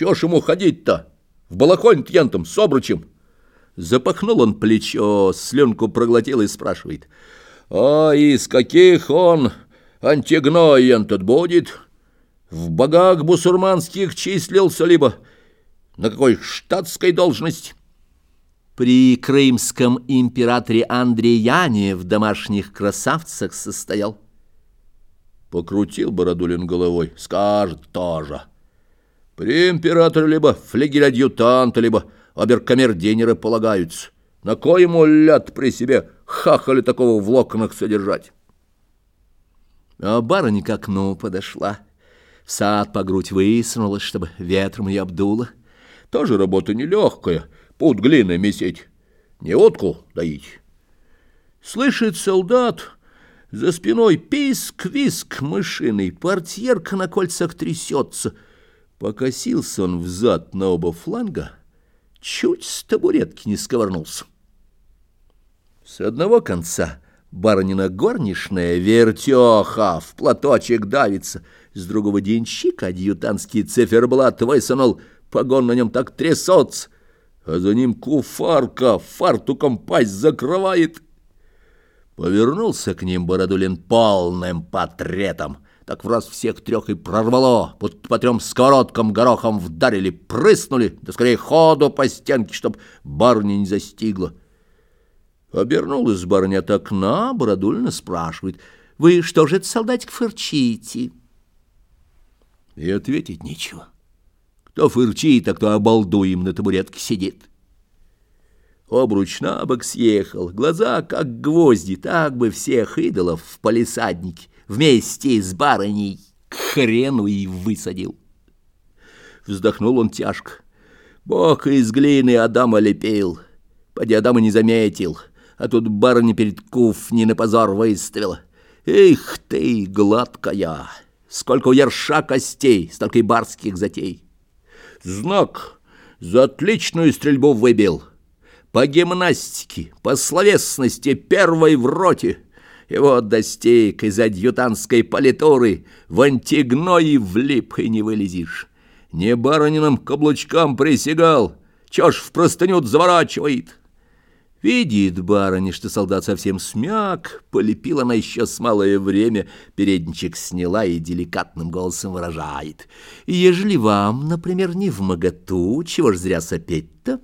Чего ж ему ходить-то? В балахонь ентом, с обручем. Запахнул он плечо, слюнку проглотил и спрашивает. А из каких он антигной ентот будет? В богах бусурманских числился, либо на какой штатской должности? При крымском императоре Андреяне в домашних красавцах состоял. Покрутил Бородулин головой. Скажет тоже. При императоре либо флигель-адъютанта, либо оберкамердинеры полагаются. На кой ему ляд при себе хахали такого в локонах содержать? А барыня к окну подошла. В сад по грудь высунулась, чтобы ветром ее обдуло. Тоже работа нелегкая, пуд глины месить, не утку доить. Слышит солдат, за спиной писк-виск мышиный, портьерка на кольцах трясется. Покосился он взад на оба фланга, чуть с табуретки не сковырнулся. С одного конца барынина горничная вертеха в платочек давится, с другого денщик адъютантский циферблат высунул, погон на нем так трясется, а за ним куфарка фартуком пасть закрывает — Повернулся к ним Бородулин полным портретом. Так в раз всех трех и прорвало, будто по трем сковородкам горохом вдарили, прыснули, да скорее ходу по стенке, чтоб барыня не застигла. Обернулась барыня от окна, Бородулина спрашивает, «Вы что же это, солдатик, фырчите?» И ответить нечего. Кто фырчит, а кто обалдуем на табуретке сидит. Обруч на бок съехал, глаза как гвозди, так бы всех идолов в палисаднике вместе с барыней к хрену и высадил. Вздохнул он тяжко. Бог из глины Адама лепил, поди Адама не заметил, а тут барыня перед куф не на позор выставила. Эх ты, гладкая, сколько у ерша костей, столько и барских затей. Знак за отличную стрельбу выбил — по гимнастике, по словесности первой в роте. И вот достиг из адъютантской политуры, в антигной влип и не вылезешь. Не барыниным каблучкам присягал, чё ж в простыню заворачивает. Видит барыня, что солдат совсем смяк, полепила она еще с малое время, передничек сняла и деликатным голосом выражает. «Ежели вам, например, не в моготу, чего ж зря сопеть-то?»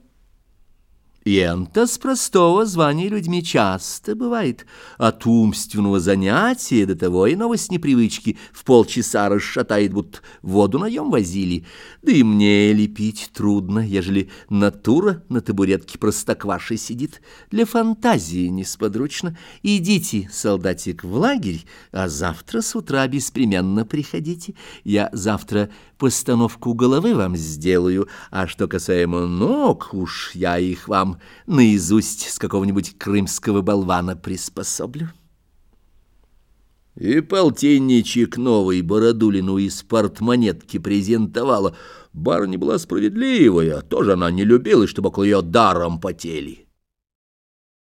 Ента с простого звания людьми часто бывает. От умственного занятия до того иного с непривычки в полчаса расшатает, будто воду наем возили. Да и мне лепить трудно, ежели натура на табуретке простоквашей сидит. Для фантазии несподручно. Идите, солдатик, в лагерь, а завтра с утра беспременно приходите. Я завтра постановку головы вам сделаю, а что касаемо ног, уж я их вам наизусть с какого-нибудь крымского болвана приспособлю. И полтинничек новый Бородулину из портмонетки презентовала. Барыня была справедливая, тоже она не любила, чтобы около ее даром потели.